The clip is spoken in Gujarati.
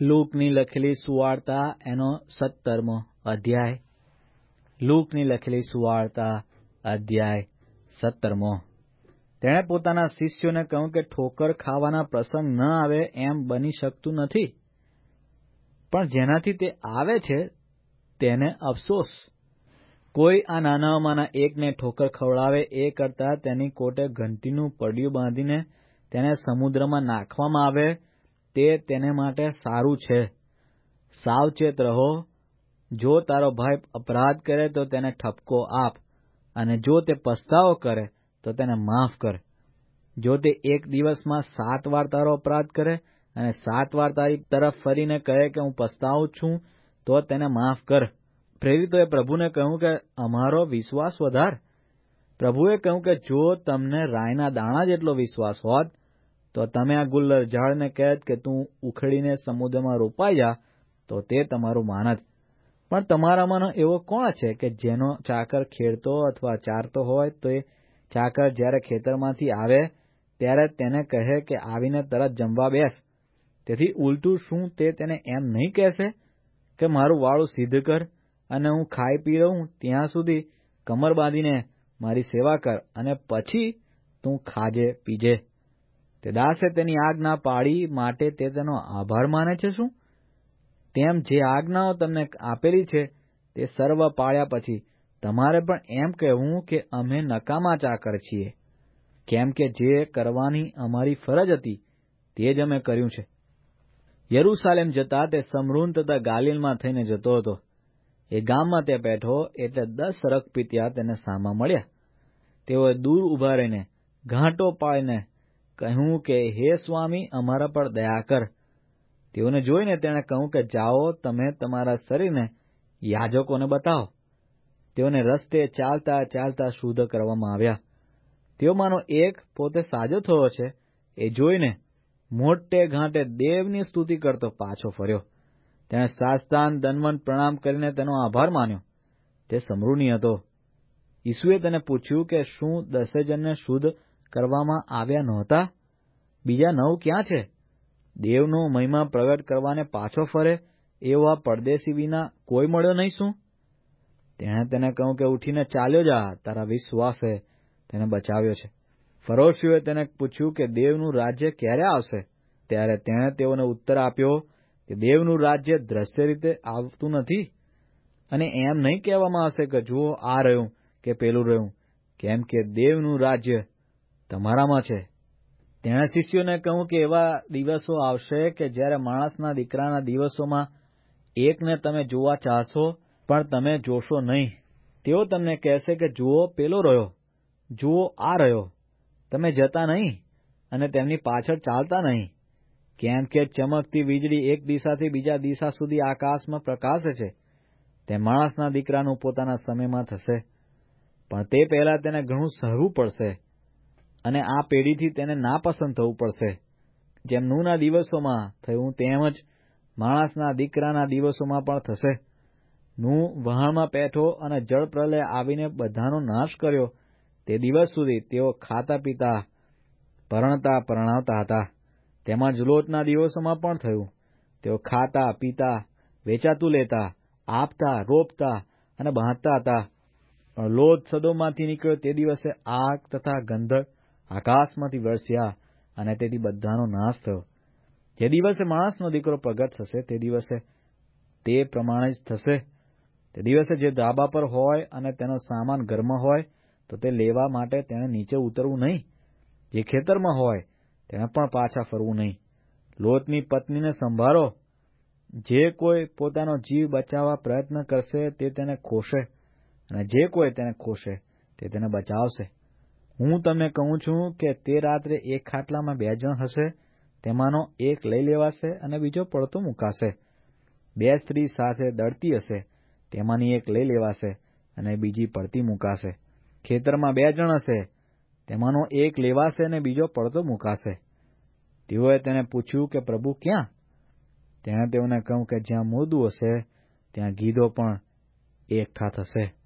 લૂકની લખેલી સુવાર્તા એનો સત્તરમો અધ્યાય. લૂકની લખેલી સુવાર્તા અધ્યાય સત્તરમો. તેણે પોતાના શિષ્યોને કહ્યું કે ઠોકર ખાવાના પ્રસંગ ન આવે એમ બની શકતું નથી. પણ જેનાથી તે આવે છે, તેને અફસોસ. કોઈ આ નાનાઓમાંના એકને ઠોકર ખવડાવે એ કરતા તેની કોટે ઘંટીનું પડ્યું બાંધીને તેને સમુદ્રમાં નાખવામાં આવે તે તેને માટે સારું છે. સાવચેત રહો. જો તારો ભાઈ અપરાધ કરે તો તેને ઠપકો આપ અને જો તે પસ્તાવો કરે તો તેને માફ કર. જો તે એક દિવસમાં સાત વાર તારો અપરાધ કરે અને સાત વાર તારી તરફ ફરીને કહે કે હું પસ્તાવું છું, તો તેને માફ કર. પ્રેરિતોએ પ્રભુને કહ્યું કે અમારો વિશ્વાસ વધાર. પ્રભુએ કહ્યું કે જો તમને રાયના દાણા જેટલો વિશ્વાસ હોત તો તમે આ ગુલ્લર ઝાડને કહેત કે તું ઉખેડીને સમુદ્રમાં રોપાઈ જા, તો તે તમારું માનત પણ તમારામાંનો એવો કોણ છે કે જેનો ચાકર ખેડતો અથવા ચારતો હોય તો એ ચાકર જ્યારે ખેતરમાંથી આવે, ત્યારે તેને કહે કે આવીને તરત જમવા બેસ. તેથી ઉલટું શું તે તેને એમ નહીં કહેશે કે મારું વાળું સિદ્ધ કર અને હું ખાઈ પી રહું ત્યાં સુધી કમર બાંધીને મારી સેવા કર અને પછી તું ખાજે પીજે. તે દાસે તેની આજ્ઞા પાડી માટે તે તેનો આભાર માને છે શું? તેમ જે આજ્ઞાઓ તમને આપેલી છે, તે સર્વ પાળ્યા પછી તમારે પણ એમ કહેવું કે અમે નકામા ચાકર છીએ. કેમ કે જે કરવાની અમારી ફરજ હતી, તે જ અમે કર્યું છે. યરૂસાલેમ જતા તે સમરૂન તથા ગાલિલમાં થઈને જતો હતો. એ ગામમાં તે બેઠો એટલે દસ રખપીત્યા તેને સામા મળ્યા. તેઓએ દૂર ઊભા રહીને ઘાંટો પાડીને કહ્યું કે, હે સ્વામી, અમારા પર દયા કર. તેઓને જોઈને તેણે કહ્યું કે, જાઓ, તમે તમારા શરીરને યાજકોને બતાવો. તેઓને રસ્તે ચાલતા ચાલતા શુદ્ધ કરવામાં આવ્યા. તેઓમાંનો એક પોતે સાજો થયો છે. એ જોઈને મોટે ઘાંટે દેવની સ્તુતિ કરતો પાછો ફર્યો. તેણે સાસ્તાન દનવન પ્રણામ કરીને તેનો આભાર માન્યો. તે સમૃની હતો. ઈસુએ તેને પૂછ્યું કે, શું દસે જણને શુદ્ધ કરવામાં આવ્યા નહોતા. બીજા નવ ક્યાં છે? દેવનો મહિમા પ્રગટ કરવાને પાછો ફરે એવો પરદેશી વિના કોઈ મળ્યો નહીં શું? તેણે તેને કહ્યું કે ઉઠીને ચાલ્યો જા, તારા વિશ્વાસે તેને બચાવ્યો છે. ફરોશીઓએ તેને પૂછ્યું કે દેવનું રાજ્ય ક્યારે આવશે? ત્યારે તેણે તેઓને ઉત્તર આપ્યો કે દેવનું રાજ્ય દ્રશ્ય રીતે આવતું નથી. અને એમ નહીં કહેવામાં આવશે કે જુઓ આ રહ્યું કે પેલું રહ્યું. કેમ કે દેવનું રાજ્ય તમારામાં છે. તેણે શિષ્યોને કહ્યું કે એવા દિવસો આવશે કે જ્યારે માણસના દીકરાના દિવસોમાં એકને તમે જોવા ચાહશો, પણ તમે જોશો નહીં. તેઓ તમને કહેશે કે, જુઓ, પેલો રહ્યો. જુઓ, આ રહ્યો. તમે જતા નહીં અને તેમની પાછળ ચાલતા નહીં. કેમ કે ચમકતી વીજળી એક દિશાથી બીજા દિશા સુધી આકાશમાં પ્રકાશે છે. તે માણસના દીકરાનું પોતાના સમયમાં થશે. પણ તે પહેલા તેને ઘણું સહવું પડશે. અને આ પેઢીથી તેને નાપસંદ થવું પડશે. જેમ નૂના દિવસોમાં થયું, તેમ જ માણસના દીકરાના દિવસોમાં પણ થશે. નું વહાણમાં પેઠો અને જળ પ્રલય આવીને બધાનો નાશ કર્યો, તે દિવસ સુધી તેઓ ખાતા પીતા, પરણતા પરણાવતા હતા. તેમાં જ લોટના દિવસોમાં પણ થયું, તેઓ ખાતા, પીતા, વેચાતું લેતા, આપતા, રોપતા અને બાંધતા હતા. પણ લોટ સદોમાંથી નીકળ્યો તે દિવસે આગ તથા ગંધક આકાશમાંથી વરસ્યા અને તેથી બધાનો નાશ થયો. જે દિવસે માણસનો દીકરો પ્રગટ થશે, તે દિવસે તે પ્રમાણે જ થશે. તે દિવસે જે ધાબા પર હોય અને તેનો સામાન ઘરમાં હોય, તો તે લેવા માટે તેણે નીચે ઉતરવું નહીં. જે ખેતરમાં હોય, તેણે પણ પાછા ફરવું નહીં. લોતની પત્નીને સંભાળો. જે કોઈ પોતાનો જીવ બચાવવા પ્રયત્ન કરશે, તે તેને ખોશે. અને જે કોઈ તેને ખોશે, તે તેને બચાવશે. હું તમને કહું છું કે તે રાત્રે એક ખાટલામાં બે જણ હશે, તેમાંનો એક લઈ લેવાશે અને બીજો પડતો મુકાશે. બે સ્ત્રી સાથે દળતી હશે, તેમાંની એક લઈ લેવાશે અને બીજી પડતી મુકાશે. ખેતરમાં બે જણ હશે, તેમાંનો એક લેવાશે અને બીજો પડતો મુકાશે. તેઓએ તેને પૂછ્યું કે, પ્રભુ, ક્યાં? તેણે તેઓને કહ્યું કે, જ્યાં મોદું હશે, ત્યાં ગીધો પણ એકઠા થશે.